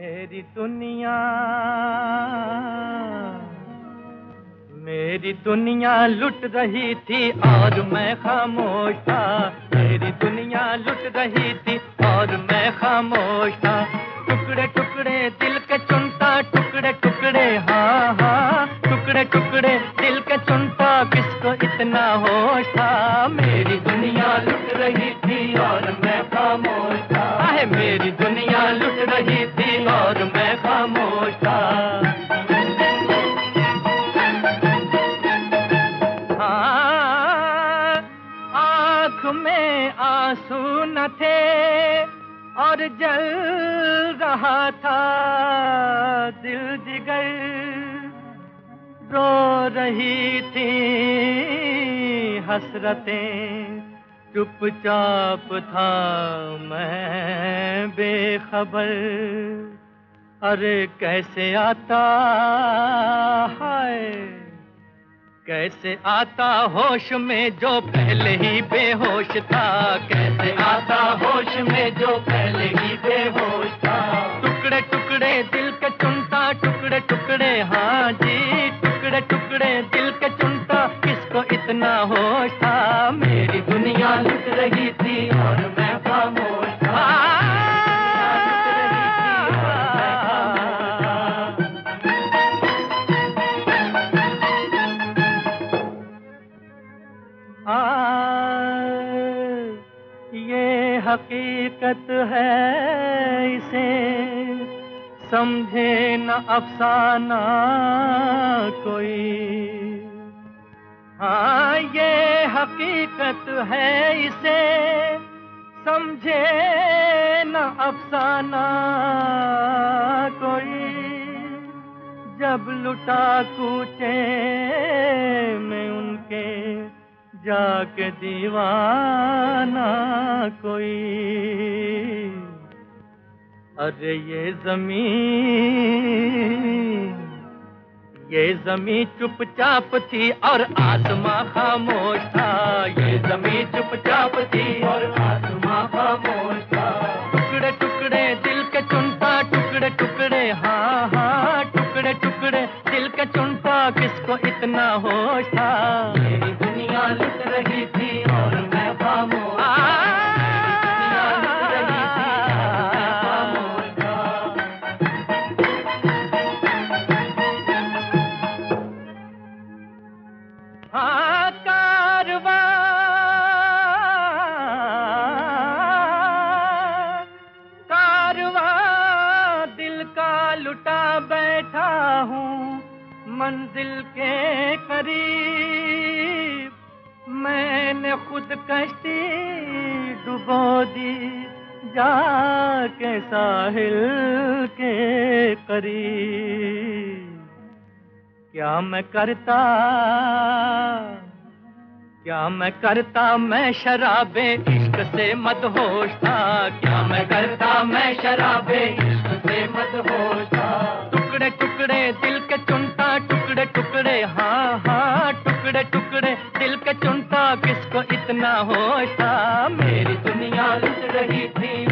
मेरी दुनिया मेरी दुनिया लुट रही थी, और मैं खामोश था। मेरी दुनिया लुट रही थी, और मैं खामोश था। टुकड़े टुकड़े दिल के चुनता, टुकड़े टुकड़े हाँ हाँ टुकड़े टुकड़े दिल के चुनता, किसको इतना होश था? मेरी दुनिया लुट रही थी, और मैं खामोश था। मेरी दुनिया लुट रही आँसू न थे और जल रहा था, दिल जिगर। रो रही थी हसरतें, चुपचाप था मैं बेखबर। अरे कैसे आता कैसे आता होश में जो पहले ही बेहोश था? कैसे आता होश में जो पहले ही बेहोश था? टुकड़े टुकड़े दिल के चुनता, टुकड़े टुकड़े हाँ जी, टुकड़े टुकड़े दिल के चुनता, किसको इतना होश हकीकत है इसे, समझे न अफसाना कोई। हाँ ये हकीकत है इसे, समझे न अफसाना कोई। जब लुटा कूचे में उनके जाके दीवाना कोई। अरे ये ज़मीन ये ज़मीन चुपचाप थी और आसमां खामोश था। ये ज़मीन चुपचाप थी और आसमां खामोश था। टुकड़े टुकड़े दिल के चुनता, टुकड़े टुकड़े हाँ हाँ टुकड़े टुकड़े दिल के चुनता। किसको इतना होश दिल का लुटा बैठा हूँ, मंजिल के करीब। मैंने खुद कश्ती डुबो दी, जाके साहिल के करीब। क्या मैं करता? क्या मैं करता मैं शराबे? इश्क से मदहोश था। क्या मैं करता मैं शराबे? इश्क से मदहोश था। टुकड़े टुकड़े दिल के चुनता, टुकड़े टुकड़े हाँ हाँ टुकड़े टुकड़े दिल के चुनता। किसको इतना होश था? मेरी दुनिया लुट रही थी